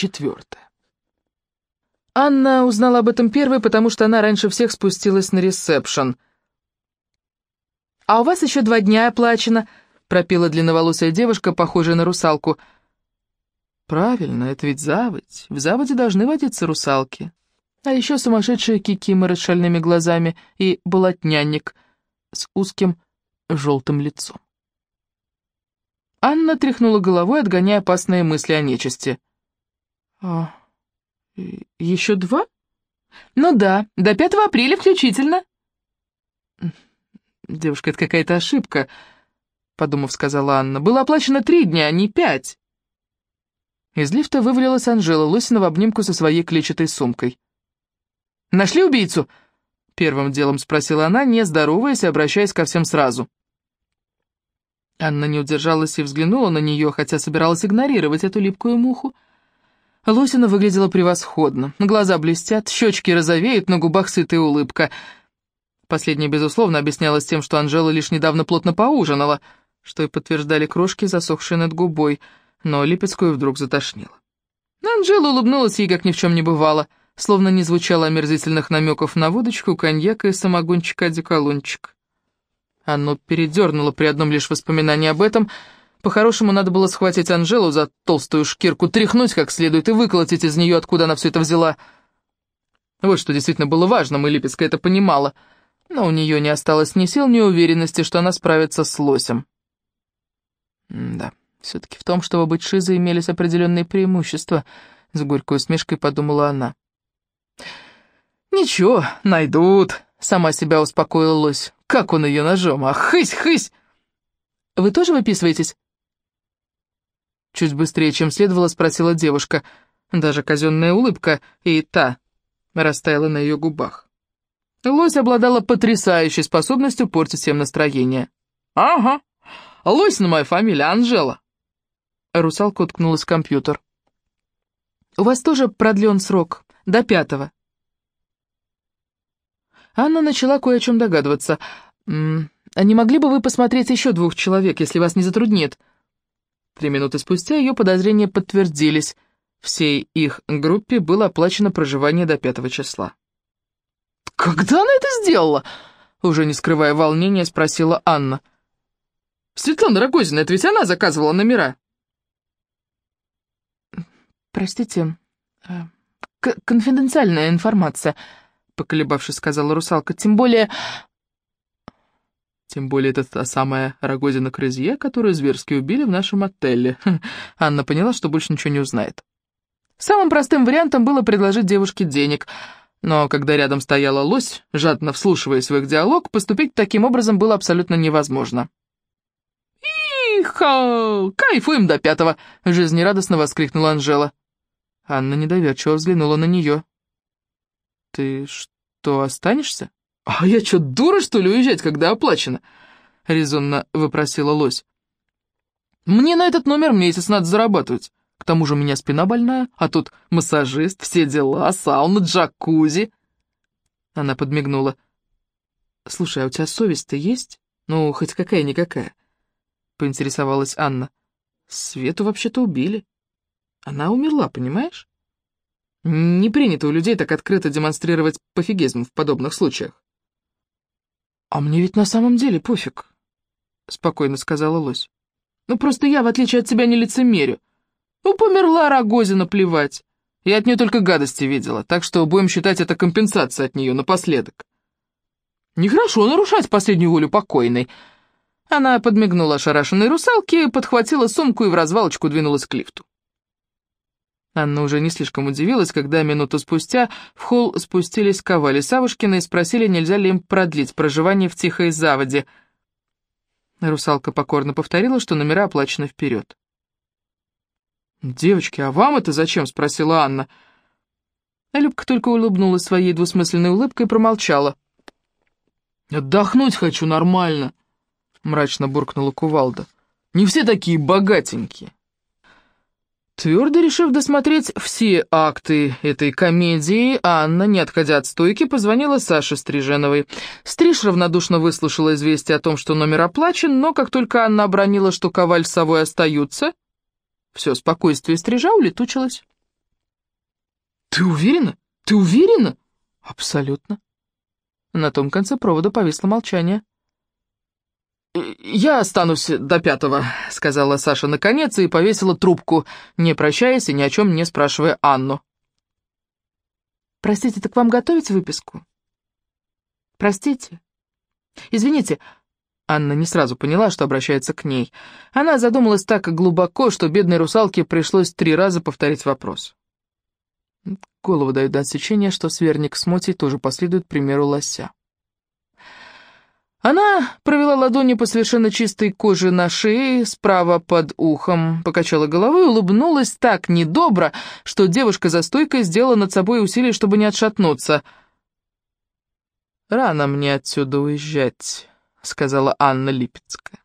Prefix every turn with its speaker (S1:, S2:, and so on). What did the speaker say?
S1: четвертая. Анна узнала об этом первой, потому что она раньше всех спустилась на ресепшн. «А у вас еще два дня оплачено», — пропела длинноволосая девушка, похожая на русалку. «Правильно, это ведь заводь. В заводе должны водиться русалки. А еще сумасшедшие кикиморы с шальными глазами и болотнянник с узким желтым лицом». Анна тряхнула головой, отгоняя опасные мысли о нечисти. «А, еще два?» «Ну да, до 5 апреля включительно». «Девушка, это какая-то ошибка», — подумав, сказала Анна. «Было оплачено три дня, а не пять». Из лифта вывалилась Анжела Лосина в обнимку со своей клетчатой сумкой. «Нашли убийцу?» — первым делом спросила она, не здороваясь обращаясь ко всем сразу. Анна не удержалась и взглянула на нее, хотя собиралась игнорировать эту липкую муху. Лосина выглядела превосходно. Глаза блестят, щечки розовеют, на губах сытая улыбка. Последнее, безусловно, объяснялось тем, что Анжела лишь недавно плотно поужинала, что и подтверждали крошки, засохшие над губой, но Липецкую вдруг затошнило. Анжела улыбнулась ей, как ни в чем не бывало, словно не звучало омерзительных намеков на водочку, коньяк и самогончик-одеколончик. Оно передернуло при одном лишь воспоминании об этом. По-хорошему, надо было схватить Анжелу за толстую шкирку, тряхнуть как следует и выколотить из нее, откуда она все это взяла. Вот что действительно было важным, и Липецкая это понимала. Но у нее не осталось ни сил, ни уверенности, что она справится с лосем. М да, все-таки в том, чтобы быть шизой, имелись определенные преимущества, с горькой усмешкой подумала она. «Ничего, найдут», — сама себя успокоила лось. Как он ее ножом? А хысь, хысь! Вы тоже выписываетесь? Чуть быстрее, чем следовало, спросила девушка. Даже казенная улыбка и та растаяла на ее губах. Лось обладала потрясающей способностью портить всем настроение. «Ага, Лось на моя фамилия, Анжела». Русалка уткнулась в компьютер. «У вас тоже продлен срок, до пятого». Анна начала кое о чем догадываться. «А не могли бы вы посмотреть еще двух человек, если вас не затруднит?» Три минуты спустя ее подозрения подтвердились. Всей их группе было оплачено проживание до пятого числа. «Когда она это сделала?» Уже не скрывая волнения, спросила Анна. «Светлана Рогозина, это ведь она заказывала номера?» «Простите, э, конфиденциальная информация», поколебавшись, сказала русалка. «Тем более...» «Тем более это та самая Рогозина Крызье, которую зверски убили в нашем отеле». Анна поняла, что больше ничего не узнает. Самым простым вариантом было предложить девушке денег, но когда рядом стояла лось, жадно вслушиваясь в их диалог, поступить таким образом было абсолютно невозможно. «Иха! Кайфуем до пятого!» — жизнерадостно воскликнула Анжела. Анна недоверчиво взглянула на нее. «Ты что, останешься?» «А я что, дура, что ли, уезжать, когда оплачено?» — резонно выпросила лось. «Мне на этот номер месяц надо зарабатывать. К тому же у меня спина больная, а тут массажист, все дела, сауна, джакузи». Она подмигнула. «Слушай, а у тебя совесть-то есть? Ну, хоть какая-никакая?» — поинтересовалась Анна. «Свету вообще-то убили. Она умерла, понимаешь?» Не принято у людей так открыто демонстрировать пофигизм в подобных случаях. «А мне ведь на самом деле пофиг», — спокойно сказала лось. «Ну просто я, в отличие от тебя, не лицемерю. Ну, померла Рогозина, плевать. Я от нее только гадости видела, так что будем считать это компенсацией от нее напоследок». «Нехорошо нарушать последнюю волю покойной». Она подмигнула ошарашенной русалке, подхватила сумку и в развалочку двинулась к лифту. Анна уже не слишком удивилась, когда минуту спустя в холл спустились Ковали Савушкина и спросили, нельзя ли им продлить проживание в Тихой Заводе. Русалка покорно повторила, что номера оплачены вперед. «Девочки, а вам это зачем?» — спросила Анна. А Любка только улыбнулась своей двусмысленной улыбкой и промолчала. «Отдохнуть хочу нормально», — мрачно буркнула Кувалда. «Не все такие богатенькие». Твердо решив досмотреть все акты этой комедии, Анна, не отходя от стойки, позвонила Саше Стриженовой. Стриж равнодушно выслушала известие о том, что номер оплачен, но как только Анна обронила, что Коваль с совой остаются, все спокойствие Стрижа улетучилось. Ты уверена? Ты уверена? Абсолютно. На том конце провода повисло молчание. «Я останусь до пятого», — сказала Саша наконец и повесила трубку, не прощаясь и ни о чем не спрашивая Анну. «Простите, так вам готовить выписку?» «Простите. Извините». Анна не сразу поняла, что обращается к ней. Она задумалась так глубоко, что бедной русалке пришлось три раза повторить вопрос. Голову дают до отсечения, что сверник с Мотей тоже последует примеру лося. Она провела ладони по совершенно чистой коже на шее, справа под ухом, покачала головой улыбнулась так недобро, что девушка за стойкой сделала над собой усилие, чтобы не отшатнуться. «Рано мне отсюда уезжать», — сказала Анна Липецкая.